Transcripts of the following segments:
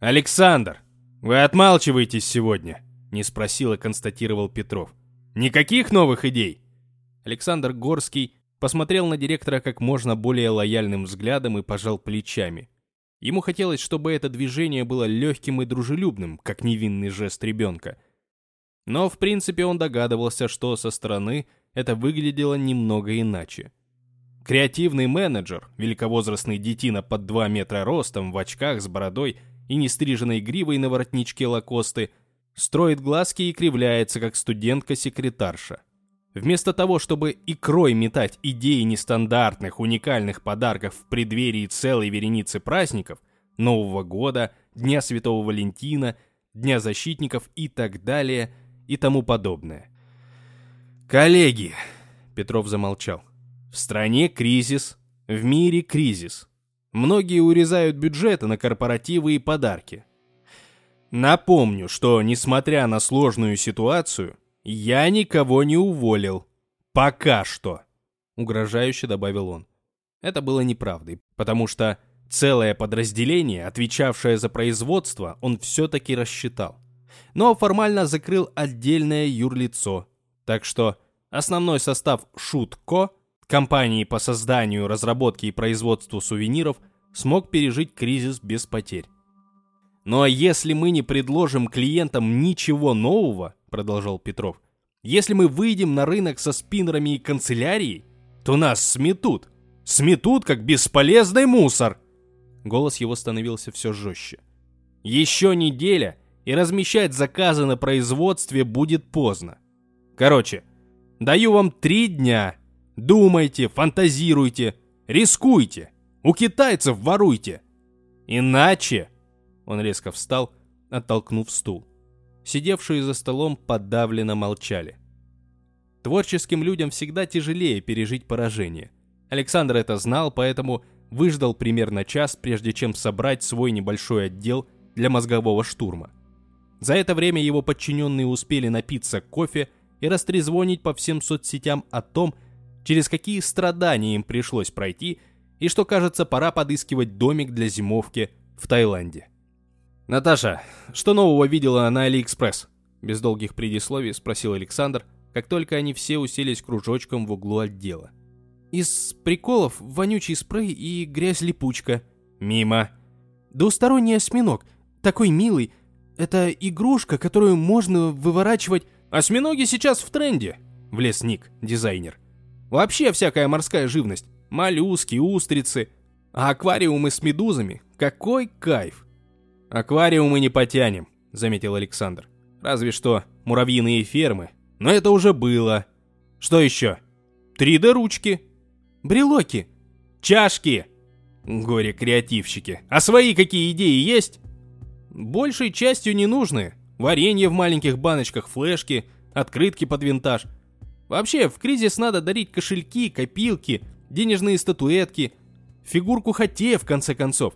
«Александр, вы отмалчиваетесь сегодня?» Не спросил и констатировал Петров. «Никаких новых идей?» Александр Горский посмотрел на директора как можно более лояльным взглядом и пожал плечами. Ему хотелось, чтобы это движение было легким и дружелюбным, как невинный жест ребенка. Но, в принципе, он догадывался, что со стороны это выглядело немного иначе. Креативный менеджер, великовозрастный детина под 2 метра ростом, в очках с бородой и нестриженной гривой на воротничке лакосты, строит глазки и кривляется, как студентка-секретарша. Вместо того, чтобы икрой метать идеи нестандартных, уникальных подарков в преддверии целой вереницы праздников, Нового года, Дня Святого Валентина, Дня защитников и так далее и тому подобное. «Коллеги!» — Петров замолчал. В стране кризис, в мире кризис. Многие урезают бюджеты на корпоративы и подарки. Напомню, что, несмотря на сложную ситуацию, я никого не уволил. Пока что. Угрожающе добавил он. Это было неправдой, потому что целое подразделение, отвечавшее за производство, он все-таки рассчитал. Но формально закрыл отдельное юрлицо. Так что основной состав Шутко компании по созданию, разработке и производству сувениров смог пережить кризис без потерь. «Ну а если мы не предложим клиентам ничего нового, — продолжал Петров, — если мы выйдем на рынок со спиннерами и канцелярией, то нас сметут. Сметут, как бесполезный мусор!» Голос его становился все жестче. «Еще неделя, и размещать заказы на производстве будет поздно. Короче, даю вам три дня, Думайте, фантазируйте, рискуйте. У китайцев воруйте. Иначе...» Он резко встал, оттолкнув стул. Сидевшие за столом подавленно молчали. Творческим людям всегда тяжелее пережить поражение. Александр это знал, поэтому выждал примерно час, прежде чем собрать свой небольшой отдел для мозгового штурма. За это время его подчиненные успели напиться кофе и растрезвонить по всем соцсетям о том, через какие страдания им пришлось пройти, и что, кажется, пора подыскивать домик для зимовки в Таиланде. «Наташа, что нового видела на Алиэкспресс?» Без долгих предисловий спросил Александр, как только они все уселись кружочком в углу отдела. «Из приколов вонючий спрей и грязь-липучка». «Мимо». «Двусторонний осьминог. Такой милый. Это игрушка, которую можно выворачивать...» «Осьминоги сейчас в тренде», — влез Ник, дизайнер. Вообще всякая морская живность. Моллюски, устрицы. А аквариумы с медузами. Какой кайф. Аквариумы не потянем, заметил Александр. Разве что муравьиные фермы. Но это уже было. Что еще? 3D-ручки. Брелоки. Чашки. Горе-креативщики. А свои какие идеи есть? Большей частью не нужны. Варенье в маленьких баночках, флешки, открытки под винтаж – Вообще, в кризис надо дарить кошельки, копилки, денежные статуэтки, фигурку Хоте, в конце концов.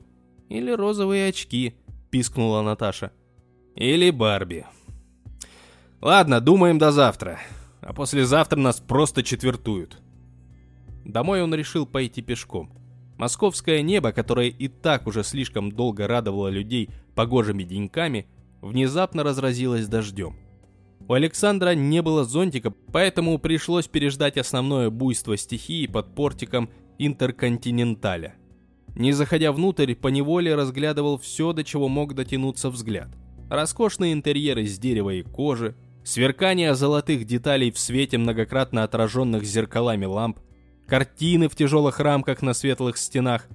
Или розовые очки, пискнула Наташа. Или Барби. Ладно, думаем до завтра. А послезавтра нас просто четвертуют. Домой он решил пойти пешком. Московское небо, которое и так уже слишком долго радовало людей погожими деньками, внезапно разразилось дождем. У Александра не было зонтика, поэтому пришлось переждать основное буйство стихии под портиком Интерконтиненталя. Не заходя внутрь, поневоле разглядывал все, до чего мог дотянуться взгляд. Роскошные интерьеры из дерева и кожи, сверкание золотых деталей в свете многократно отраженных зеркалами ламп, картины в тяжелых рамках на светлых стенах,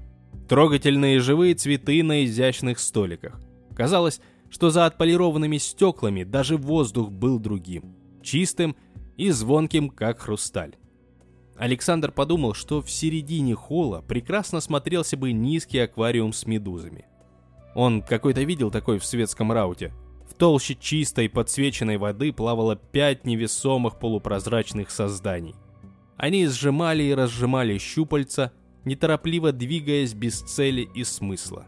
трогательные живые цветы на изящных столиках. Казалось, что за отполированными стеклами даже воздух был другим, чистым и звонким, как хрусталь. Александр подумал, что в середине холла прекрасно смотрелся бы низкий аквариум с медузами. Он какой-то видел такой в светском рауте. В толще чистой подсвеченной воды плавало пять невесомых полупрозрачных созданий. Они сжимали и разжимали щупальца, неторопливо двигаясь без цели и смысла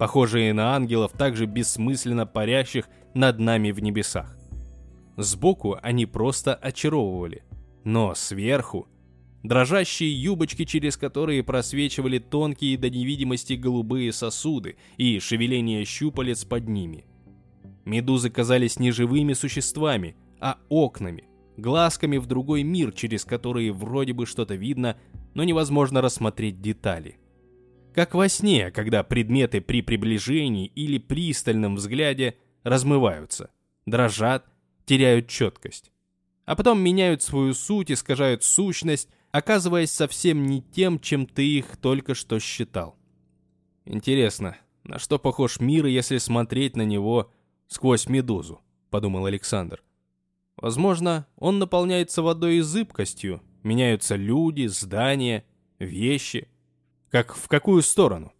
похожие на ангелов, также бессмысленно парящих над нами в небесах. Сбоку они просто очаровывали, но сверху дрожащие юбочки, через которые просвечивали тонкие до невидимости голубые сосуды и шевеление щупалец под ними. Медузы казались не живыми существами, а окнами, глазками в другой мир, через которые вроде бы что-то видно, но невозможно рассмотреть детали. Как во сне, когда предметы при приближении или пристальном взгляде размываются, дрожат, теряют четкость. А потом меняют свою суть, искажают сущность, оказываясь совсем не тем, чем ты их только что считал. Интересно, на что похож мир, если смотреть на него сквозь медузу, подумал Александр. Возможно, он наполняется водой и зыбкостью, меняются люди, здания, вещи. Как в какую сторону?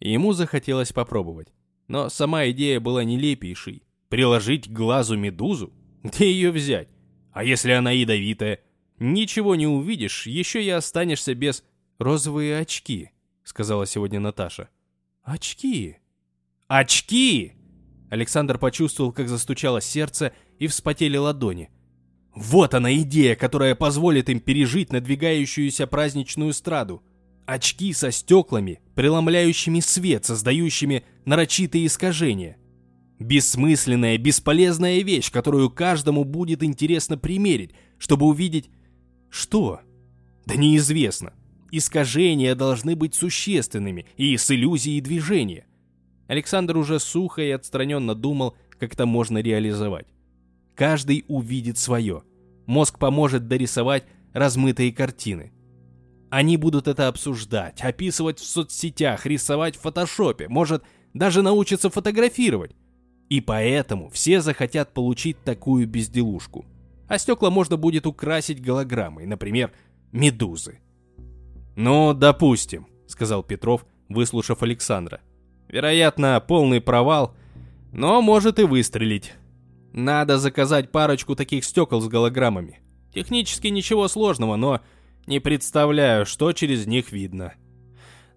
ему захотелось попробовать. Но сама идея была нелепейшей. Приложить к глазу медузу? Где ее взять? А если она ядовитая? Ничего не увидишь, еще и останешься без... «Розовые очки», — сказала сегодня Наташа. «Очки». «Очки!» Александр почувствовал, как застучало сердце и вспотели ладони. Вот она идея, которая позволит им пережить надвигающуюся праздничную страду. Очки со стеклами, преломляющими свет, создающими нарочитые искажения. Бессмысленная, бесполезная вещь, которую каждому будет интересно примерить, чтобы увидеть... Что? Да неизвестно. Искажения должны быть существенными и с иллюзией движения. Александр уже сухо и отстраненно думал, как это можно реализовать. Каждый увидит свое. Мозг поможет дорисовать размытые картины. Они будут это обсуждать, описывать в соцсетях, рисовать в фотошопе, может, даже научиться фотографировать. И поэтому все захотят получить такую безделушку. А стекла можно будет украсить голограммой, например, медузы. «Ну, допустим», — сказал Петров, выслушав Александра. «Вероятно, полный провал, но может и выстрелить. Надо заказать парочку таких стекол с голограммами. Технически ничего сложного, но не представляю, что через них видно.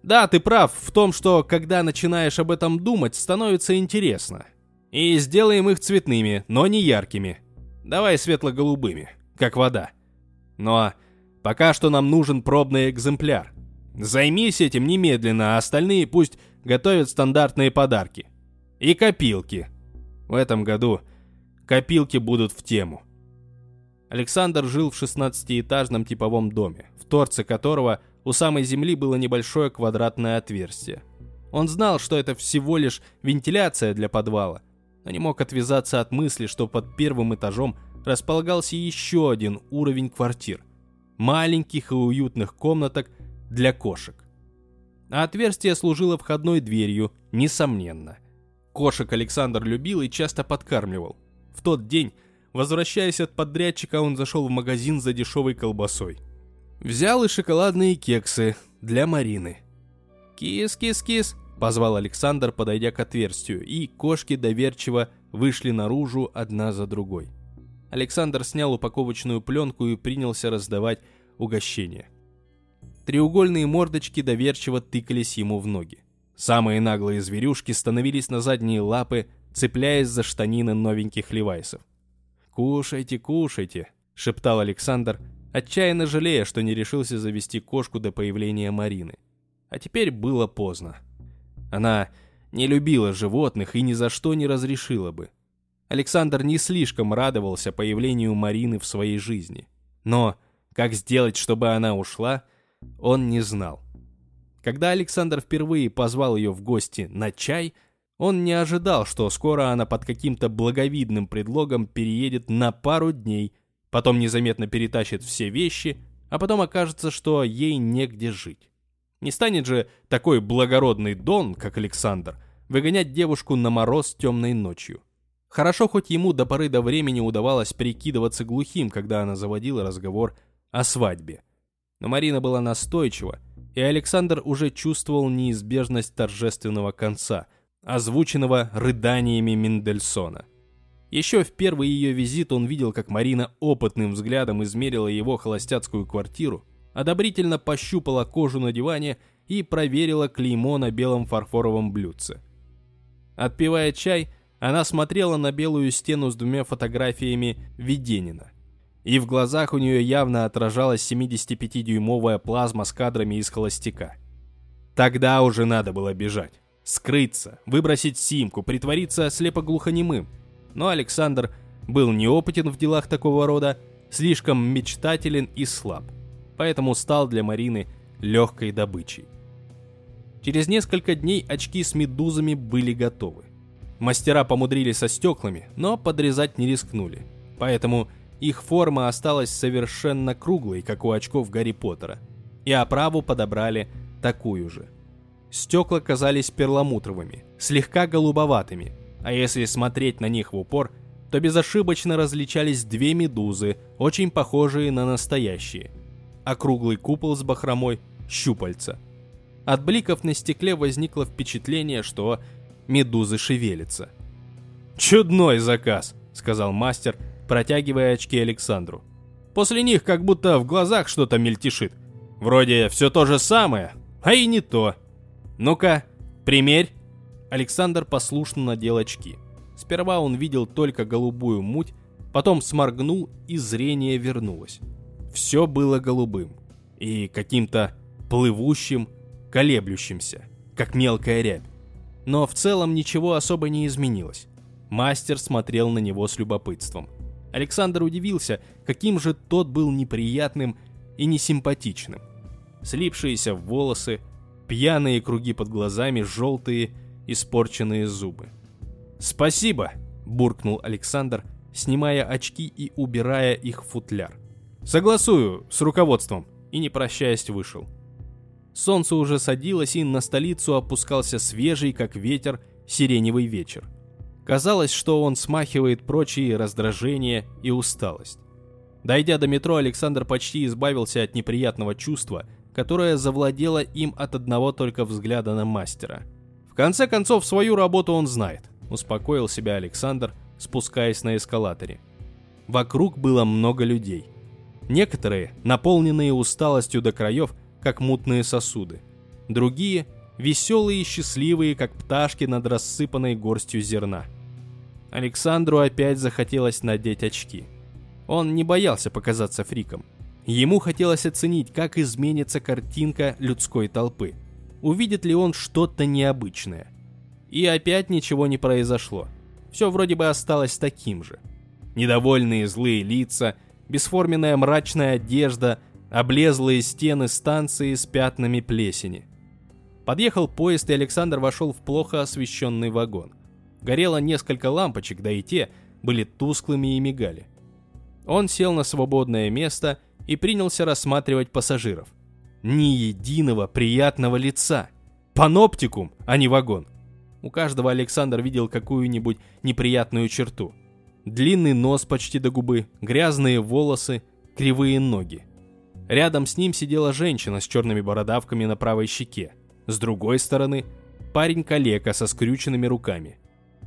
Да, ты прав в том, что когда начинаешь об этом думать, становится интересно. И сделаем их цветными, но не яркими. Давай светло-голубыми, как вода. Но пока что нам нужен пробный экземпляр. Займись этим немедленно, а остальные пусть готовят стандартные подарки. И копилки. В этом году Копилки будут в тему. Александр жил в 16-этажном типовом доме, в торце которого у самой земли было небольшое квадратное отверстие. Он знал, что это всего лишь вентиляция для подвала, но не мог отвязаться от мысли, что под первым этажом располагался еще один уровень квартир. Маленьких и уютных комнаток для кошек. А отверстие служило входной дверью, несомненно. Кошек Александр любил и часто подкармливал – в тот день, возвращаясь от подрядчика, он зашел в магазин за дешевой колбасой. Взял и шоколадные кексы для Марины. «Кис-кис-кис!» – позвал Александр, подойдя к отверстию, и кошки доверчиво вышли наружу одна за другой. Александр снял упаковочную пленку и принялся раздавать угощения. Треугольные мордочки доверчиво тыкались ему в ноги. Самые наглые зверюшки становились на задние лапы, цепляясь за штанины новеньких левайсов. «Кушайте, кушайте», — шептал Александр, отчаянно жалея, что не решился завести кошку до появления Марины. А теперь было поздно. Она не любила животных и ни за что не разрешила бы. Александр не слишком радовался появлению Марины в своей жизни. Но как сделать, чтобы она ушла, он не знал. Когда Александр впервые позвал ее в гости на чай — он не ожидал, что скоро она под каким-то благовидным предлогом переедет на пару дней, потом незаметно перетащит все вещи, а потом окажется, что ей негде жить. Не станет же такой благородный Дон, как Александр, выгонять девушку на мороз темной ночью. Хорошо, хоть ему до поры до времени удавалось прикидываться глухим, когда она заводила разговор о свадьбе. Но Марина была настойчива, и Александр уже чувствовал неизбежность торжественного конца – озвученного рыданиями Мендельсона. Еще в первый ее визит он видел, как Марина опытным взглядом измерила его холостяцкую квартиру, одобрительно пощупала кожу на диване и проверила клеймо на белом фарфоровом блюдце. Отпивая чай, она смотрела на белую стену с двумя фотографиями Веденина. и в глазах у нее явно отражалась 75-дюймовая плазма с кадрами из холостяка. Тогда уже надо было бежать. Скрыться, выбросить симку, притвориться слепоглухонемым. Но Александр был неопытен в делах такого рода, слишком мечтателен и слаб. Поэтому стал для Марины легкой добычей. Через несколько дней очки с медузами были готовы. Мастера помудрили со стеклами, но подрезать не рискнули. Поэтому их форма осталась совершенно круглой, как у очков Гарри Поттера. И оправу подобрали такую же. Стекла казались перламутровыми, слегка голубоватыми, а если смотреть на них в упор, то безошибочно различались две медузы, очень похожие на настоящие. А круглый купол с бахромой – щупальца. От бликов на стекле возникло впечатление, что медузы шевелятся. «Чудной заказ», — сказал мастер, протягивая очки Александру. «После них как будто в глазах что-то мельтешит. Вроде все то же самое, а и не то. Ну-ка, примерь». Александр послушно надел очки. Сперва он видел только голубую муть, потом сморгнул, и зрение вернулось. Все было голубым и каким-то плывущим, колеблющимся, как мелкая рябь. Но в целом ничего особо не изменилось. Мастер смотрел на него с любопытством. Александр удивился, каким же тот был неприятным и несимпатичным. Слипшиеся волосы, пьяные круги под глазами, желтые, испорченные зубы. «Спасибо!» – буркнул Александр, снимая очки и убирая их в футляр. «Согласую с руководством!» и, не прощаясь, вышел. Солнце уже садилось, и на столицу опускался свежий, как ветер, сиреневый вечер. Казалось, что он смахивает прочие раздражения и усталость. Дойдя до метро, Александр почти избавился от неприятного чувства, которое завладело им от одного только взгляда на мастера. В конце концов, свою работу он знает, успокоил себя Александр, спускаясь на эскалаторе. Вокруг было много людей. Некоторые, наполненные усталостью до краев, как мутные сосуды. Другие – веселые и счастливые, как пташки над рассыпанной горстью зерна. Александру опять захотелось надеть очки. Он не боялся показаться фриком. Ему хотелось оценить, как изменится картинка людской толпы. Увидит ли он что-то необычное. И опять ничего не произошло. Все вроде бы осталось таким же. Недовольные злые лица, бесформенная мрачная одежда, облезлые стены станции с пятнами плесени. Подъехал поезд, и Александр вошел в плохо освещенный вагон. Горело несколько лампочек, да и те были тусклыми и мигали. Он сел на свободное место и принялся рассматривать пассажиров. Ни единого приятного лица. Паноптикум, а не вагон. У каждого Александр видел какую-нибудь неприятную черту. Длинный нос почти до губы, грязные волосы, кривые ноги. Рядом с ним сидела женщина с черными бородавками на правой щеке. С другой стороны, парень-калека со скрюченными руками.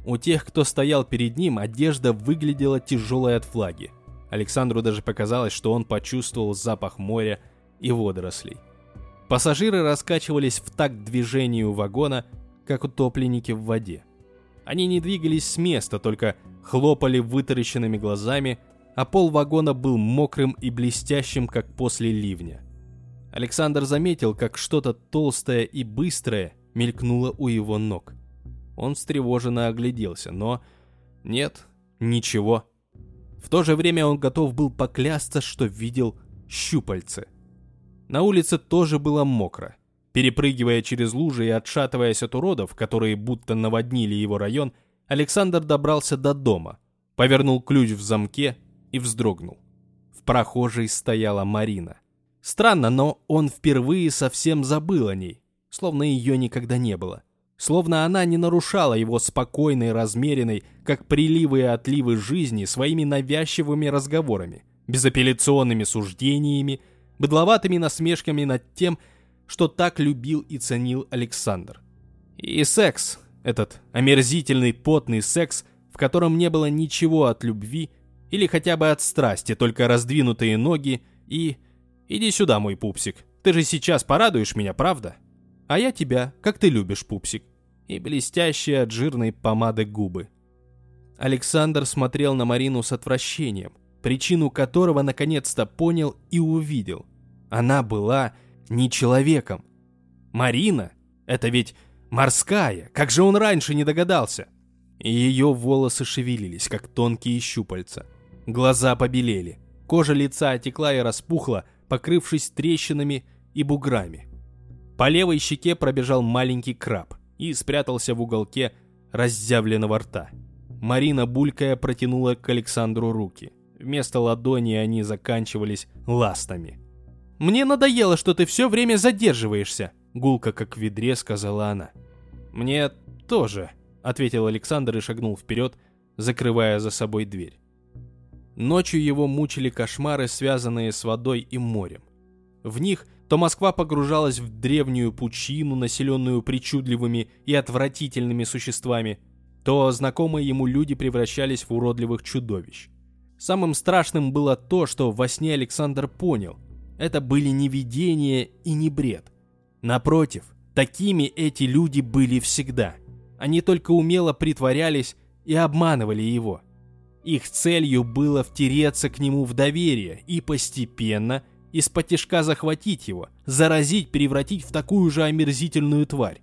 У тех, кто стоял перед ним, одежда выглядела тяжелой от влаги. Александру даже показалось, что он почувствовал запах моря и водорослей. Пассажиры раскачивались в такт движению вагона, как утопленники в воде. Они не двигались с места, только хлопали вытаращенными глазами, а пол вагона был мокрым и блестящим, как после ливня. Александр заметил, как что-то толстое и быстрое мелькнуло у его ног. Он встревоженно огляделся, но... Нет, ничего. В то же время он готов был поклясться, что видел щупальце. На улице тоже было мокро. Перепрыгивая через лужи и отшатываясь от уродов, которые будто наводнили его район, Александр добрался до дома, повернул ключ в замке и вздрогнул. В прохожей стояла Марина. Странно, но он впервые совсем забыл о ней, словно ее никогда не было. Словно она не нарушала его спокойной, размеренной, как приливы и отливы жизни, своими навязчивыми разговорами, безапелляционными суждениями, быдловатыми насмешками над тем, что так любил и ценил Александр. И секс, этот омерзительный потный секс, в котором не было ничего от любви, или хотя бы от страсти, только раздвинутые ноги и... Иди сюда, мой пупсик. Ты же сейчас порадуешь меня, правда? А я тебя, как ты любишь, пупсик. И блестящие от жирной помады губы. Александр смотрел на Марину с отвращением. причину которого наконец-то понял и увидел. Она была не человеком. Марина — это ведь морская, как же он раньше не догадался? Ее волосы шевелились, как тонкие щупальца. Глаза побелели, кожа лица отекла и распухла, покрывшись трещинами и буграми. По левой щеке пробежал маленький краб и спрятался в уголке разъявленного рта. Марина, булькая, протянула к Александру руки. Вместо ладони они заканчивались ластами. «Мне надоело, что ты все время задерживаешься», — гулко как в ведре сказала она. «Мне тоже», — ответил Александр и шагнул вперед, закрывая за собой дверь. Ночью его мучили кошмары, связанные с водой и морем. В них то Москва погружалась в древнюю пучину, населенную причудливыми и отвратительными существами, то знакомые ему люди превращались в уродливых чудовищ. Самым страшным было то, что во сне Александр понял. Это были не видения и не бред. Напротив, такими эти люди были всегда. Они только умело притворялись и обманывали его. Их целью было втереться к нему в доверие и постепенно – из-под тяжка захватить его, заразить, превратить в такую же омерзительную тварь.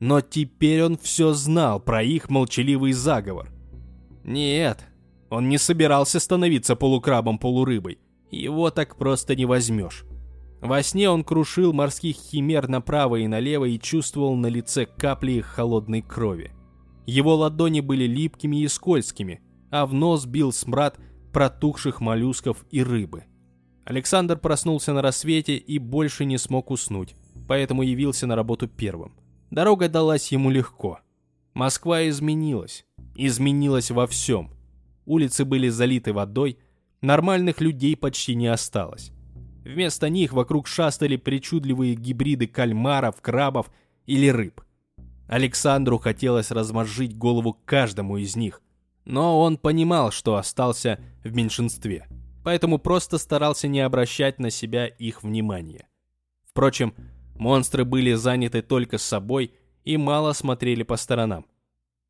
Но теперь он все знал про их молчаливый заговор. Нет, он не собирался становиться полукрабом-полурыбой. Его так просто не возьмешь. Во сне он крушил морских химер направо и налево и чувствовал на лице капли их холодной крови. Его ладони были липкими и скользкими, а в нос бил смрад протухших моллюсков и рыбы. Александр проснулся на рассвете и больше не смог уснуть, поэтому явился на работу первым. Дорога далась ему легко. Москва изменилась. Изменилась во всем. Улицы были залиты водой, нормальных людей почти не осталось. Вместо них вокруг шастали причудливые гибриды кальмаров, крабов или рыб. Александру хотелось размозжить голову каждому из них, но он понимал, что остался в меньшинстве – поэтому просто старался не обращать на себя их внимания. Впрочем, монстры были заняты только собой и мало смотрели по сторонам.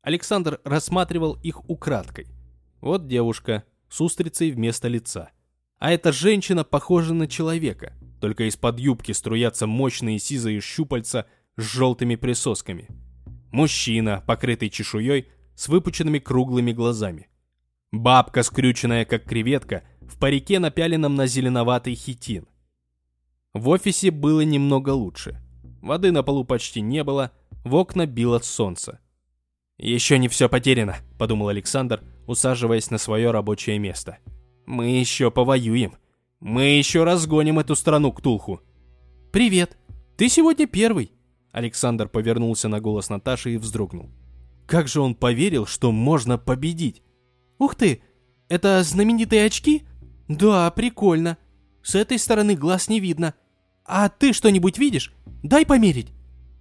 Александр рассматривал их украдкой. Вот девушка с устрицей вместо лица. А эта женщина похожа на человека, только из-под юбки струятся мощные сизые щупальца с желтыми присосками. Мужчина, покрытый чешуей, с выпученными круглыми глазами. Бабка, скрюченная как креветка, в парике, напяленном на зеленоватый хитин. В офисе было немного лучше. Воды на полу почти не было, в окна било солнце. «Еще не все потеряно», — подумал Александр, усаживаясь на свое рабочее место. «Мы еще повоюем. Мы еще разгоним эту страну к Тулху». «Привет. Ты сегодня первый». Александр повернулся на голос Наташи и вздрогнул. Как же он поверил, что можно победить? «Ух ты! Это знаменитые очки?» «Да, прикольно. С этой стороны глаз не видно. А ты что-нибудь видишь? Дай померить».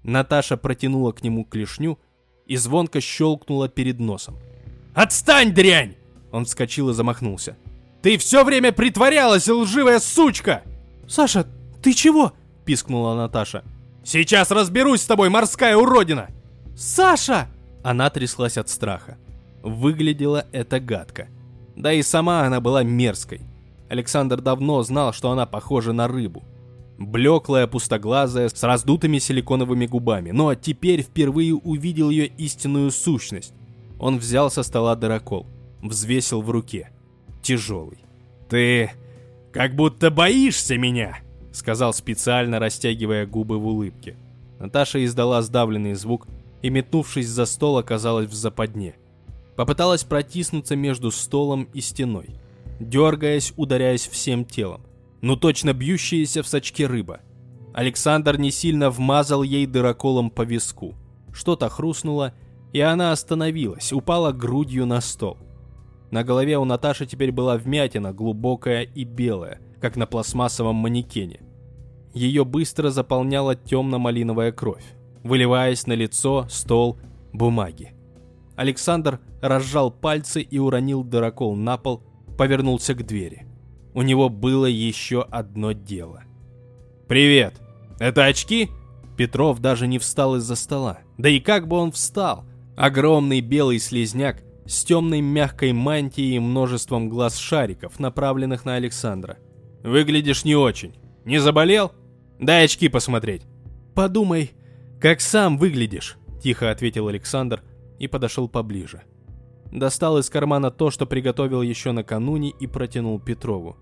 Наташа протянула к нему клешню и звонко щелкнула перед носом. «Отстань, дрянь!» Он вскочил и замахнулся. «Ты все время притворялась, лживая сучка!» «Саша, ты чего?» – пискнула Наташа. «Сейчас разберусь с тобой, морская уродина!» «Саша!» Она тряслась от страха. Выглядело это гадко. Да и сама она была мерзкой. Александр давно знал, что она похожа на рыбу. Блеклая, пустоглазая, с раздутыми силиконовыми губами, но теперь впервые увидел ее истинную сущность. Он взял со стола дырокол, взвесил в руке. Тяжелый. «Ты как будто боишься меня!» сказал специально, растягивая губы в улыбке. Наташа издала сдавленный звук и, метнувшись за стол, оказалась в западне. Попыталась протиснуться между столом и стеной дергаясь, ударяясь всем телом. Ну точно бьющаяся в сачке рыба. Александр не сильно вмазал ей дыроколом по виску. Что-то хрустнуло, и она остановилась, упала грудью на стол. На голове у Наташи теперь была вмятина, глубокая и белая, как на пластмассовом манекене. Ее быстро заполняла темно-малиновая кровь, выливаясь на лицо, стол, бумаги. Александр разжал пальцы и уронил дырокол на пол, повернулся к двери. У него было еще одно дело. «Привет! Это очки?» Петров даже не встал из-за стола. Да и как бы он встал? Огромный белый слезняк с темной мягкой мантией и множеством глаз-шариков, направленных на Александра. «Выглядишь не очень. Не заболел? Дай очки посмотреть». «Подумай, как сам выглядишь», — тихо ответил Александр и подошел поближе. Достал из кармана то, что приготовил еще накануне, и протянул Петрову.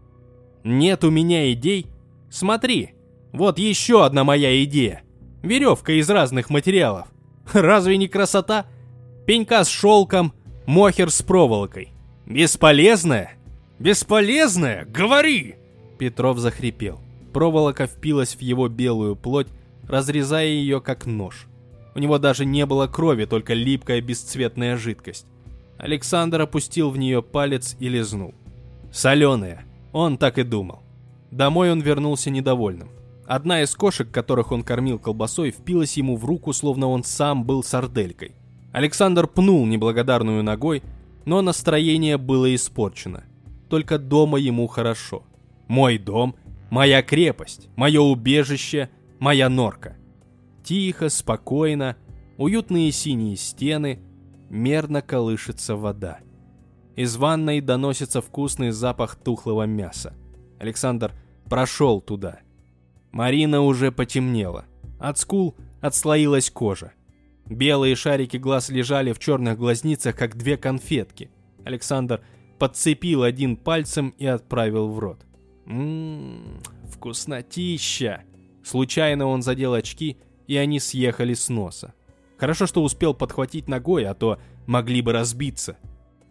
«Нет у меня идей? Смотри, вот еще одна моя идея. Веревка из разных материалов. Разве не красота? Пенька с шелком, мохер с проволокой. Бесполезная? Бесполезная? Говори!» Петров захрипел. Проволока впилась в его белую плоть, разрезая ее как нож. У него даже не было крови, только липкая бесцветная жидкость. Александр опустил в нее палец и лизнул. Соленая. Он так и думал. Домой он вернулся недовольным. Одна из кошек, которых он кормил колбасой, впилась ему в руку, словно он сам был сарделькой. Александр пнул неблагодарную ногой, но настроение было испорчено. Только дома ему хорошо. Мой дом, моя крепость, мое убежище, моя норка. Тихо, спокойно, уютные синие стены, мерно колышется вода. Из ванной доносится вкусный запах тухлого мяса. Александр прошел туда. Марина уже потемнела. От скул отслоилась кожа. Белые шарики глаз лежали в черных глазницах, как две конфетки. Александр подцепил один пальцем и отправил в рот. Ммм, вкуснотища! Случайно он задел очки, и они съехали с носа. Хорошо, что успел подхватить ногой, а то могли бы разбиться.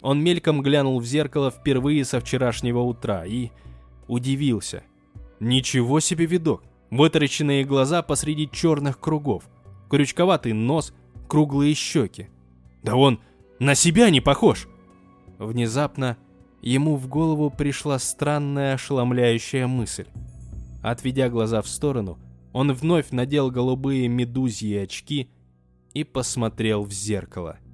Он мельком глянул в зеркало впервые со вчерашнего утра и удивился. Ничего себе видок! Вытаращенные глаза посреди черных кругов, крючковатый нос, круглые щеки. Да он на себя не похож! Внезапно ему в голову пришла странная ошеломляющая мысль. Отведя глаза в сторону, он вновь надел голубые медузьи очки и посмотрел в зеркало –